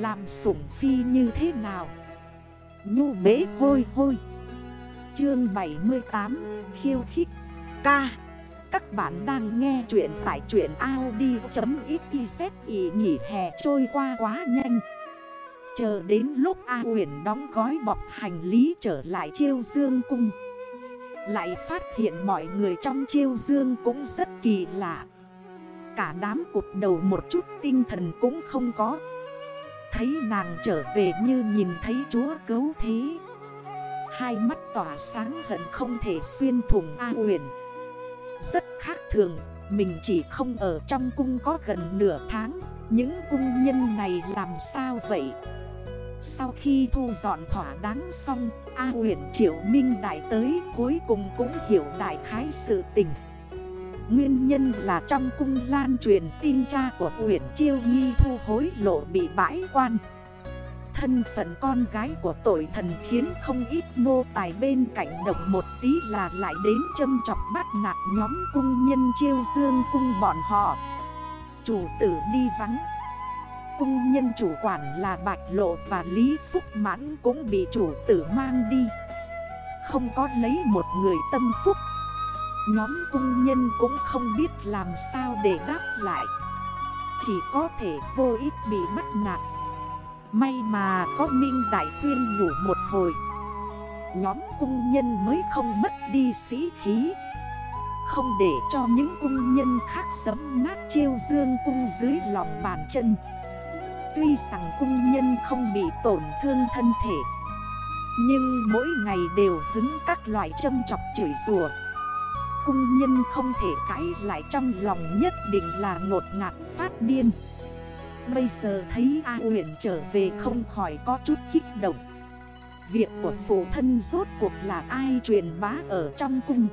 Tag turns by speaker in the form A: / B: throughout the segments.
A: Làm sủng phi như thế nào? Nhu bế hôi hôi. Chương 78 Khiêu khích, Ca. Các bạn đang nghe chuyện tại chuyện Audi.xyz ý nghỉ hè trôi qua quá nhanh. Chờ đến lúc A huyền đóng gói bọc hành lý trở lại chiêu dương cung, Lại phát hiện mọi người trong chiêu dương cũng rất kỳ lạ. Cả đám cụt đầu một chút, tinh thần cũng không có. Thấy nàng trở về như nhìn thấy chúa cứu thế Hai mắt tỏa sáng hận không thể xuyên thùng A huyền Rất khác thường, Mình chỉ không ở trong cung có gần nửa tháng. Những cung nhân này làm sao vậy? Sau khi thu dọn thỏa đáng xong, A huyền triệu minh đại tới Cuối cùng cũng hiểu đại khái sự tình. Nguyên nhân là trong cung lan truyền tin cha của huyện Chiêu Nghi thu hối lộ bị bãi quan. Thân phận con gái của tội thần khiến không ít nô tài bên cạnh động một tí là lại đến châm chọc bắt nạt nhóm cung nhân chiêu dương cung bọn họ. Chủ tử đi vắng. Cung nhân chủ quản là Bạch Lộ và Lý Phúc Mãn cũng bị chủ tử mang đi. Không có lấy một người tâm phúc Nhóm cung nhân cũng không biết làm sao để đáp lại. Chỉ có thể vô ích bị bắt nạt. May mà có Minh Đại Khuyên nhủ một hồi. Nhóm cung nhân mới không mất đi sĩ khí. Không để cho những cung nhân khác sấm nát chiêu dương cung dưới lòng bàn chân. Tuy rằng cung nhân không bị tổn thương thân thể, Nhưng mỗi ngày đều hứng các loại châm chọc chửi rùa cung nhân không thể cãi lại trong lòng nhất định là ngột ngạt phát điên. Bây giờ thấy A huyện trở về không khỏi có chút kích động. Việc của phụ thân rốt cuộc là ai truyền bá ở trong cung?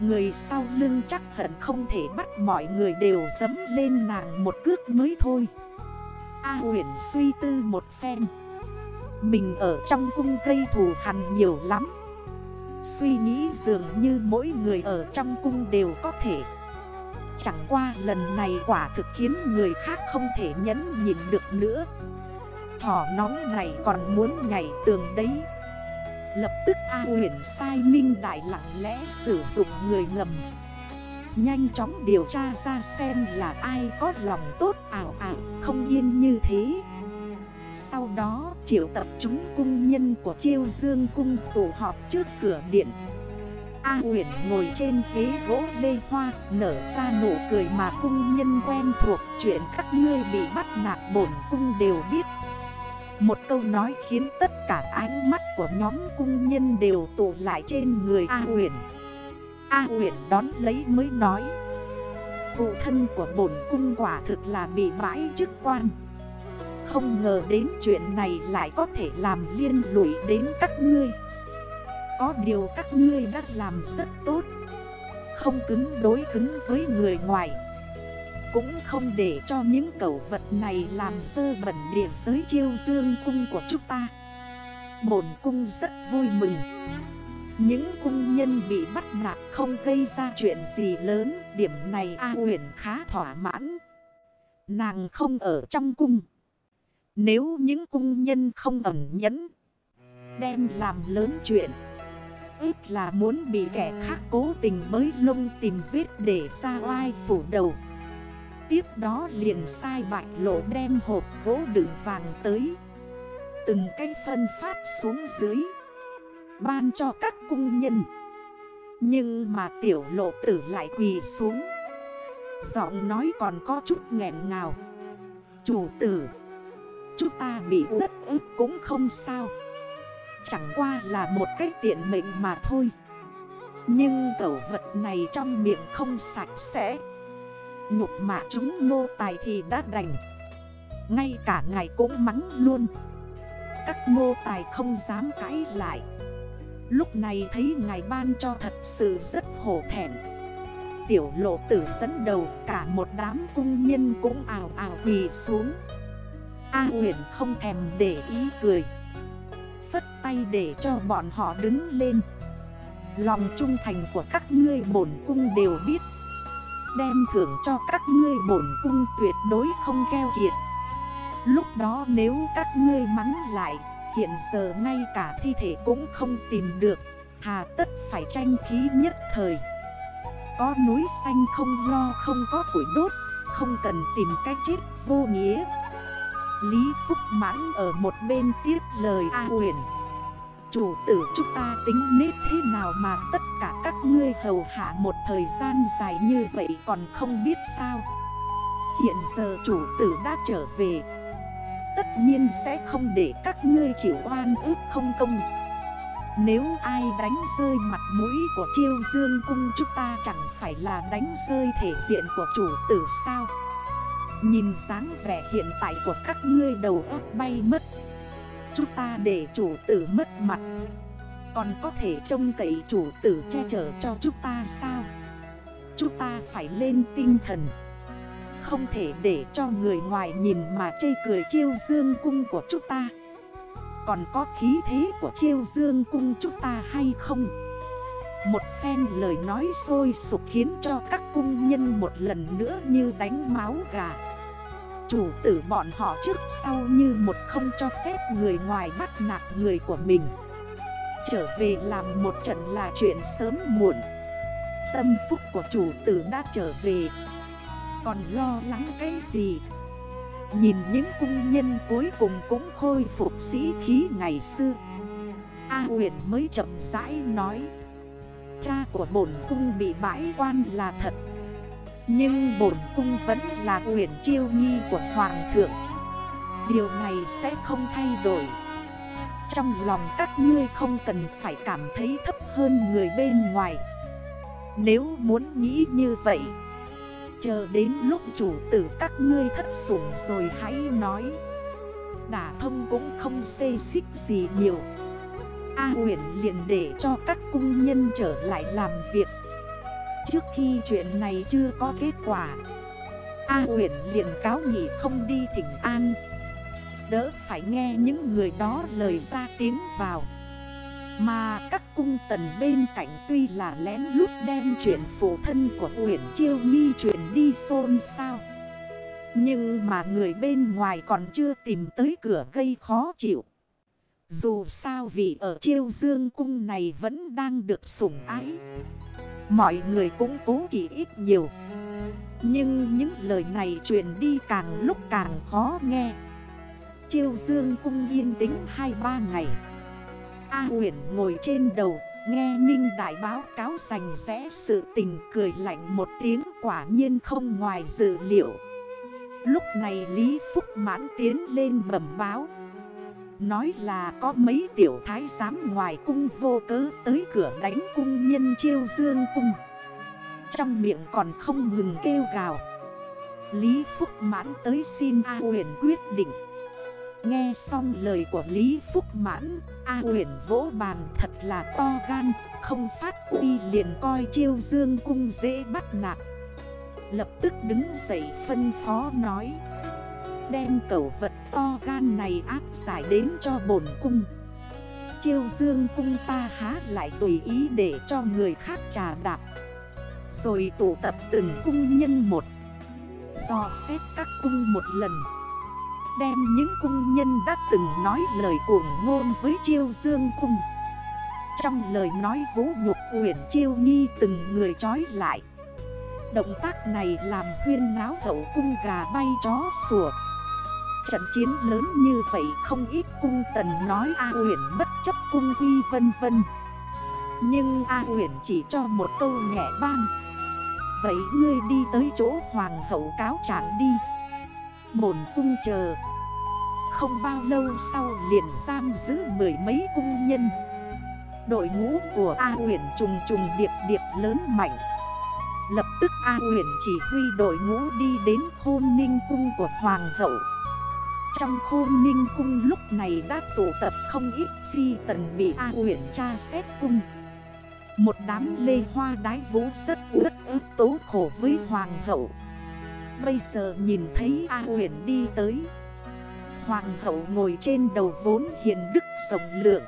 A: Người sau lưng chắc hẳn không thể bắt mọi người đều dấm lên nàng một cước mới thôi. A huyện suy tư một phen. Mình ở trong cung gây thù hằn nhiều lắm. Suy nghĩ dường như mỗi người ở trong cung đều có thể. Chẳng qua lần này quả thực khiến người khác không thể nhẫn nhịn được nữa. Thỏ nóng này còn muốn nhảy tường đấy. Lập tức A huyền sai minh đại lặng lẽ sử dụng người ngầm. Nhanh chóng điều tra ra xem là ai có lòng tốt ảo ảo, không yên như thế sau đó, triệu tập chúng cung nhân của chiêu dương cung tụ họp trước cửa điện. A uyển ngồi trên ghế gỗ lê hoa, Nở ra nụ cười mà cung nhân quen thuộc. Chuyện các ngươi bị bắt nạt bổn cung đều biết. Một câu nói khiến tất cả ánh mắt của nhóm cung nhân đều tụ lại trên người A uyển A uyển đón lấy mới nói, Phụ thân của bổn cung quả thực là bị bãi chức quan không ngờ đến chuyện này lại có thể làm liên lụy đến các ngươi. Có điều các ngươi đã làm rất tốt. Không cứng đối cứng với người ngoài. Cũng không để cho những cẩu vật này làm dơ bẩn địa giới chiêu dương cung của chúng ta. Bồn cung rất vui mừng. Những cung nhân bị bắt nạt không gây ra chuyện gì lớn. Điểm này A huyền khá thỏa mãn. Nàng không ở trong cung nếu những cung nhân không ẩn nhẫn, Đem làm lớn chuyện Ít là muốn bị kẻ khác cố tình mới lông tìm vết để ra oai phủ đầu. Tiếp đó liền sai bạch lộ đem hộp gỗ đựng vàng tới, Từng cái phân phát xuống dưới, Ban cho các cung nhân. Nhưng mà tiểu lộ tử lại quỳ xuống, Giọng nói còn có chút nghẹn ngào. Chủ tử Chúng ta bị rất ức cũng không sao. Chẳng qua là một cái tiện mệnh mà thôi. Nhưng cẩu vật này trong miệng không sạch sẽ. Nhục mạ chúng nô tài thì đã đành. Ngay cả ngài cũng mắng luôn. Các nô tài không dám cãi lại. Lúc này thấy ngài ban cho thật sự rất hổ thẹn. Tiểu lộ tử dẫn đầu cả một đám cung nhân cũng ảo ảo quỳ xuống. A huyền không thèm để ý cười. Phất tay để cho bọn họ đứng lên. Lòng trung thành của các ngươi bổn cung đều biết. Đem thưởng cho các ngươi bổn cung tuyệt đối không keo kiệt. Lúc đó nếu các ngươi mắng lại, Hiện giờ ngay cả thi thể cũng không tìm được. Hà tất phải tranh khí nhất thời. Có núi xanh không lo, không có củi đốt, Không cần tìm cách chết vô nghĩa. Lý Phúc mãn ở một bên tiếp lời A huyền. Chủ tử chúng ta tính nết thế nào mà tất cả các ngươi hầu hạ một thời gian dài như vậy còn không biết sao? Hiện giờ chủ tử đã trở về. Tất nhiên sẽ không để các ngươi chịu oan ức không công. Nếu ai đánh rơi mặt mũi của chiêu dương cung chúng ta chẳng phải là đánh rơi thể diện của chủ tử sao? Nhìn dáng vẻ hiện tại của các ngươi đầu óc bay mất. Chúng ta để chủ tử mất mặt. Còn có thể trông cậy chủ tử che chở cho chúng ta sao? Chúng ta phải lên tinh thần. Không thể để cho người ngoài nhìn mà chê cười chiêu dương cung của chúng ta. Còn có khí thế của chiêu dương cung chúng ta hay không? Một phen lời nói sôi sục khiến cho các cung nhân một lần nữa như đánh máu gà. Chủ tử bọn họ trước sau như một không cho phép người ngoài bắt nạt người của mình. Trở về làm một trận là chuyện sớm muộn. Tâm phúc của chủ tử đã trở về. Còn lo lắng cái gì? Nhìn những cung nhân cuối cùng cũng khôi phục sĩ khí ngày xưa. A huyện mới chậm rãi nói, Cha của bổn cung bị bãi quan là thật nhưng bổn cung vẫn là quyền chiêu nghi của Hoàng thượng. Điều này sẽ không thay đổi. Trong lòng các ngươi không cần phải cảm thấy thấp hơn người bên ngoài. Nếu muốn nghĩ như vậy, Chờ đến lúc chủ tử các ngươi thất sủng rồi hãy nói. Đả thông cũng không xê xích gì nhiều. A huyện liền để cho các cung nhân trở lại làm việc. Trước khi chuyện này chưa có kết quả, A huyện liền cáo nghỉ không đi thỉnh an. Đỡ phải nghe những người đó lời ra tiếng vào. Mà các cung tần bên cạnh tuy là lén lút đem chuyện phụ thân của huyện chiêu nghi chuyện đi xôn sao Nhưng mà người bên ngoài còn chưa tìm tới cửa gây khó chịu. Dù sao vì ở chiêu dương cung này vẫn đang được sủng ái. Mọi người cũng cố kỳ ít nhiều. Nhưng những lời này truyền đi càng lúc càng khó nghe. Chiêu dương cung yên tĩnh hai ba ngày. A huyền ngồi trên đầu, Nghe Minh Đại báo cáo sành rẽ sự tình cười lạnh một tiếng quả nhiên không ngoài dự liệu. Lúc này Lý Phúc mãn tiến lên bẩm báo. Nói là có mấy tiểu thái giám ngoài cung vô cớ tới cửa đánh cung nhân chiêu dương cung. Trong miệng còn không ngừng kêu gào. Lý Phúc Mãn tới xin A huyền quyết định. Nghe xong lời của Lý Phúc Mãn, A huyền vỗ bàn thật là to gan, Không phát uy liền coi chiêu dương cung dễ bắt nạt. Lập tức đứng dậy phân phó nói, Đem cẩu vật to gan này áp giải đến cho bổn cung. Chiêu dương cung ta há lại tùy ý để cho người khác trà đạp. Rồi tụ tập từng cung nhân một. Do xét các cung một lần. Đem những cung nhân đã từng nói lời cuồng ngôn với chiêu dương cung. Trong lời nói vũ nhục huyền chiêu nghi từng người trói lại. Động tác này làm huyên náo hậu cung gà bay chó sủa. Trận chiến lớn như vậy, không ít cung tần nói A huyển bất chấp cung quy vân vân. Nhưng A huyển chỉ cho một câu nhẹ ban. Vậy ngươi đi tới chỗ hoàng hậu cáo trạng đi. Bổn cung chờ. Không bao lâu sau liền giam giữ mười mấy cung nhân. Đội ngũ của A huyển trùng trùng điệp điệp lớn mạnh. Lập tức A huyển chỉ huy đội ngũ đi đến khôn ninh cung của hoàng hậu trong khu ninh cung lúc này đã tụ tập không ít phi tần bị A huyện tra xét cung. Một đám lê hoa đái vũ rất ướt ướt tố khổ với hoàng hậu. Bây giờ nhìn thấy A huyện đi tới. Hoàng hậu ngồi trên đầu vốn hiền đức rộng lượng.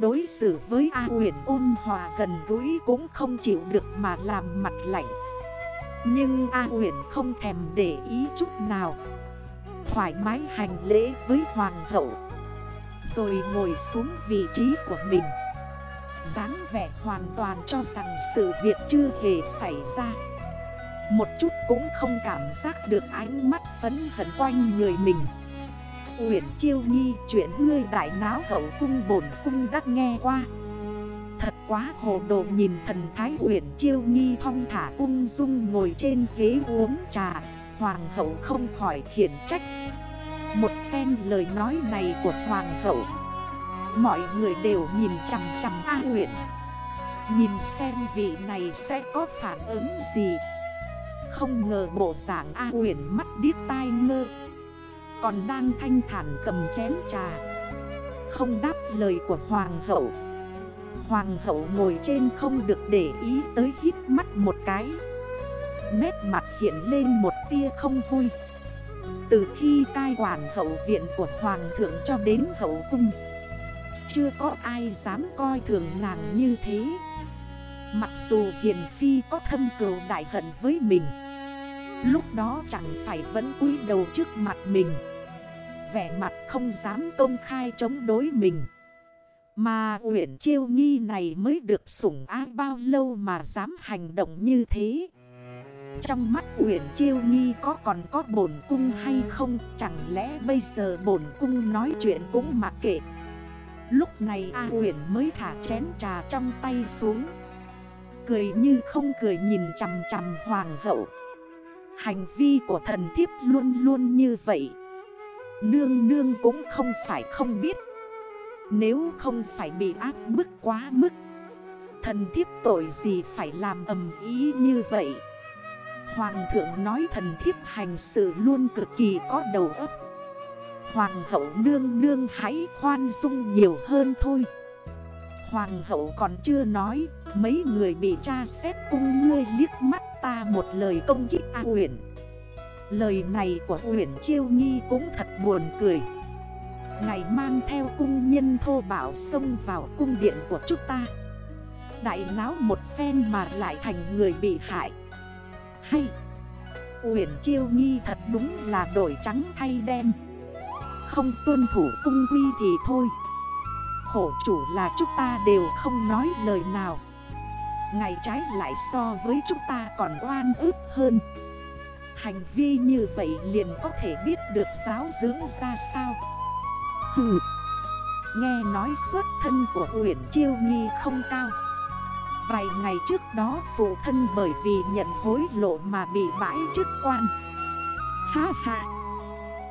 A: Đối xử với A huyện ôn hòa gần gũi cũng không chịu được mà làm mặt lạnh. Nhưng A huyện không thèm để ý chút nào thoải mái hành lễ với hoàng hậu. Rồi ngồi xuống vị trí của mình. dáng vẻ hoàn toàn cho rằng sự việc chưa hề xảy ra. Một chút cũng không cảm giác được ánh mắt phấn hận quanh người mình. Uyển chiêu nghi chuyện ngươi đại náo hậu cung bổn cung đã nghe qua. Thật quá hồ đồ nhìn thần thái Uyển chiêu nghi thong thả ung dung ngồi trên ghế uống trà. Hoàng hậu không khỏi khiển trách. Một phen lời nói này của hoàng hậu, Mọi người đều nhìn chằm chằm A Uyển. Nhìn xem vị này sẽ có phản ứng gì. Không ngờ bộ dạng A Uyển mắt điếc tai ngơ. Còn đang thanh thản cầm chén trà. Không đáp lời của Hoàng hậu. Hoàng hậu ngồi trên không được để ý tới hít mắt một cái. Nét mặt hiện lên một tia không vui. Từ khi cai quản hậu viện của Hoàng thượng cho đến hậu cung, chưa có ai dám coi thường nàng như thế. Mặc dù Hiền Phi có thâm cừu đại hận với mình, Lúc đó chẳng phải vẫn cúi đầu trước mặt mình, Vẻ mặt không dám công khai chống đối mình. Mà Uyển Chiêu Nghi này mới được sủng ái bao lâu mà dám hành động như thế. Trong mắt Uyển Chiêu Nghi có còn có bổn cung hay không? Chẳng lẽ bây giờ bổn cung nói chuyện cũng mặc kệ? Lúc này A huyền mới thả chén trà trong tay xuống. Cười như không cười nhìn chằm chằm hoàng hậu. Hành vi của thần thiếp luôn luôn như vậy. Nương nương cũng không phải không biết. Nếu không phải bị áp bức quá mức, Thần thiếp tội gì phải làm ầm ý như vậy? Hoàng thượng nói thần thiếp hành sự luôn cực kỳ có đầu óc. Hoàng hậu nương nương hãy khoan dung nhiều hơn thôi. Hoàng hậu còn chưa nói, Mấy người bị tra xét cung ngươi liếc mắt ta một lời công kích A Uyển. Lời này của Uyển Chiêu Nghi cũng thật buồn cười. Ngày mang theo cung nhân thô bảo xông vào cung điện của chúng ta. Đại náo một phen mà lại thành người bị hại. Hay. Uyển Chiêu Nghi thật đúng là đổi trắng thay đen. Không tuân thủ cung quy thì thôi. Khổ chủ là chúng ta đều không nói lời nào. Ngày trái lại so với chúng ta còn oan ức hơn. Hành vi như vậy liền có thể biết được giáo dưỡng ra sao. Hừ. Nghe nói xuất thân của Uyển Chiêu Nhi không cao. Vài ngày trước đó phụ thân bởi vì nhận hối lộ mà bị bãi chức quan. Ha ha.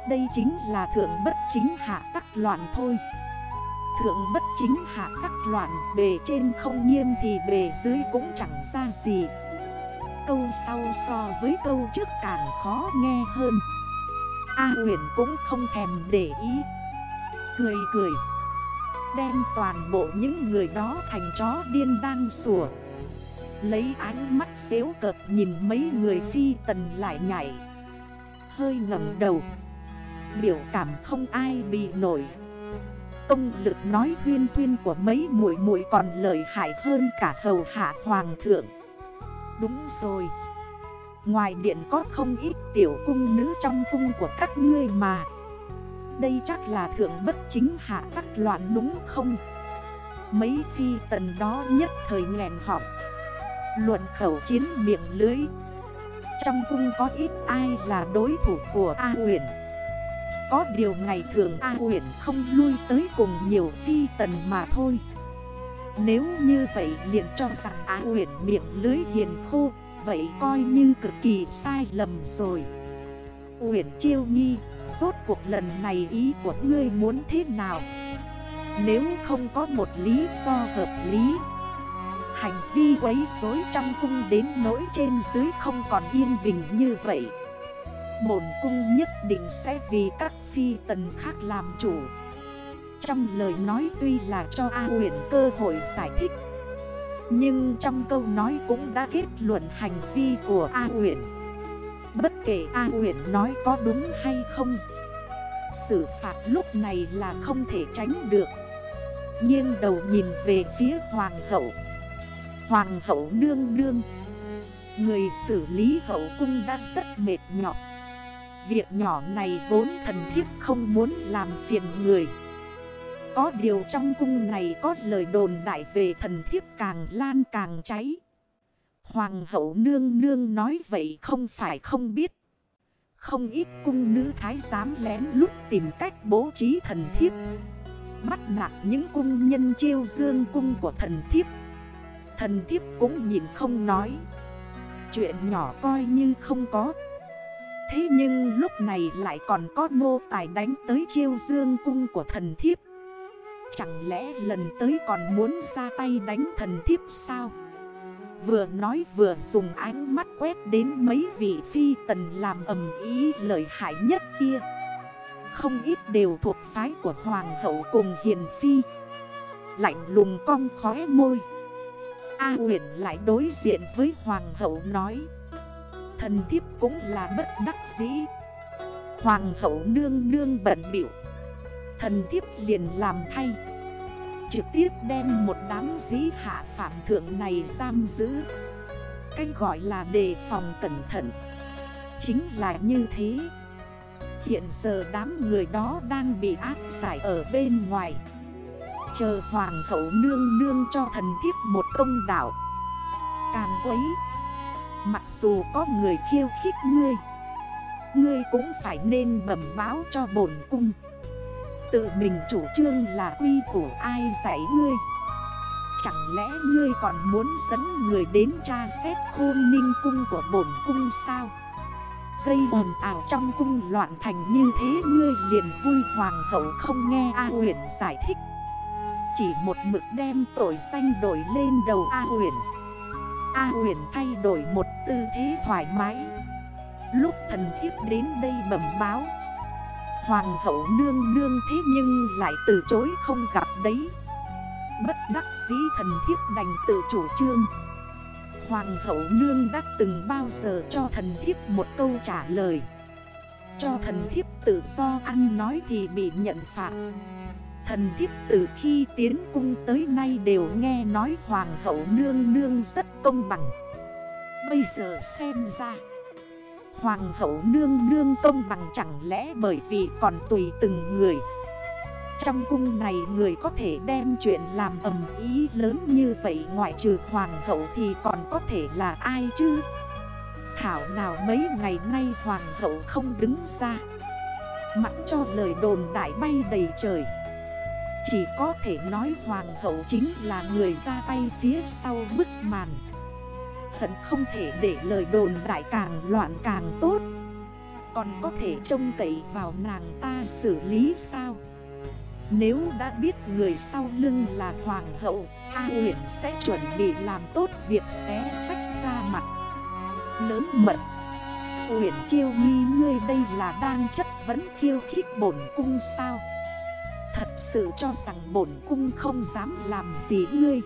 A: Đây chính là thượng bất chính hạ tắc loạn thôi. Thượng bất chính hạ tắc loạn Bề trên không nghiêm thì bề dưới cũng chẳng ra gì. Câu sau so với câu trước càng khó nghe hơn. A huyền cũng không thèm để ý. Cười cười. Đem toàn bộ những người đó thành chó điên đang sủa. Lấy ánh mắt xéo cợt nhìn mấy người phi tần lại nhảy. Hơi ngầm đầu. Biểu cảm không ai bị nổi. Công lực nói huyên thuyên của mấy muội muội còn lợi hại hơn cả hầu hạ hoàng thượng. Đúng rồi. Ngoài điện có không ít tiểu cung nữ trong cung của các ngươi mà. Đây chắc là thượng bất chính hạ tắc loạn đúng không? Mấy phi tần đó nhất thời nghẹn họng. Luận khẩu chiến miệng lưới. Trong cung có ít ai là đối thủ của A huyền có điều ngày thường A huyện không lui tới cùng nhiều phi tần mà thôi. Nếu như vậy liền cho rằng A huyện miệng lưới hiền khô, Vậy coi như cực kỳ sai lầm rồi. Uyển chiêu nghi. Suốt cuộc lần này ý của ngươi muốn thế nào? Nếu không có một lý do hợp lý, Hành vi quấy rối trong cung đến nỗi trên dưới không còn yên bình như vậy Bổn cung nhất định sẽ vì các phi tần khác làm chủ. Trong lời nói tuy là cho A huyền cơ hội giải thích, Nhưng trong câu nói cũng đã kết luận hành vi của A huyền. Bất kể A huyền nói có đúng hay không, Xử phạt lúc này là không thể tránh được. Nhưng đầu nhìn về phía hoàng hậu. Hoàng hậu nương nương, Người xử lý hậu cung đã rất mệt nhọc. Việc nhỏ này vốn thần thiếp không muốn làm phiền người. Có điều trong cung này có lời đồn đại về thần thiếp càng lan càng cháy. Hoàng hậu nương nương nói vậy không phải không biết. Không ít cung nữ thái giám lén lúc tìm cách bố trí thần thiếp. Bắt nạt những cung nhân chiêu dương cung của thần thiếp. Thần thiếp cũng nhìn không nói. Chuyện nhỏ coi như không có. Thế nhưng lúc này lại còn có nô tài đánh tới chiêu dương cung của thần thiếp. Chẳng lẽ lần tới còn muốn ra tay đánh thần thiếp sao? Vừa nói vừa dùng ánh mắt quét đến mấy vị phi tần làm ầm ý lợi hại nhất kia. Không ít đều thuộc phái của hoàng hậu cùng hiền phi. Lạnh lùng cong khóe môi. A huyền lại đối diện với hoàng hậu nói. Thần thiếp cũng là bất đắc dĩ. Hoàng hậu nương nương bận biểu Thần thiếp liền làm thay. Trực tiếp đem một đám dĩ hạ phạm thượng này giam giữ. Cách gọi là đề phòng cẩn thận. Chính là như thế. Hiện giờ đám người đó đang bị áp giải ở bên ngoài. Chờ hoàng hậu nương nương cho thần thiếp một công đảo Càng quấy, Mặc dù có người khiêu khích ngươi Ngươi cũng phải nên bẩm báo cho bổn cung. Tự mình chủ trương là quy của ai dạy ngươi? Chẳng lẽ ngươi còn muốn dẫn người đến tra xét khôn ninh cung của bổn cung sao? Gây ồn ảo trong cung loạn thành như thế ngươi liền vui hoàng hậu không nghe A huyền giải thích. Chỉ một mực đem tội xanh đổi lên đầu A huyền A huyền thay đổi một tư thế thoải mái. Lúc thần thiếp đến đây bẩm báo Hoàng hậu nương nương thế nhưng lại từ chối không gặp đấy. Bất đắc dĩ thần thiếp đành tự chủ trương. Hoàng hậu nương đã từng bao giờ cho thần thiếp một câu trả lời. Cho thần thiếp tự do ăn nói thì bị nhận phạt. Thần thiếp từ khi tiến cung tới nay đều nghe nói hoàng hậu nương nương rất công bằng. Bây giờ xem ra Hoàng hậu nương nương công bằng chẳng lẽ bởi vì còn tùy từng người? Trong cung này người có thể đem chuyện làm ầm ý lớn như vậy Ngoại trừ hoàng hậu thì còn có thể là ai chứ? Thảo nào mấy ngày nay hoàng hậu không đứng ra? Mặc cho lời đồn đại bay đầy trời. Chỉ có thể nói hoàng hậu chính là người ra tay phía sau bức màn. Hận không thể để lời đồn đại càng loạn càng tốt. Còn có thể trông cậy vào nàng ta xử lý sao? Nếu đã biết người sau lưng là hoàng hậu, A huyện sẽ chuẩn bị làm tốt việc xé sách ra mặt. Lớn mật Huyện chiêu nghi ngươi đây là đang chất vấn khiêu khích bổn cung sao? Thật sự cho rằng bổn cung không dám làm gì ngươi.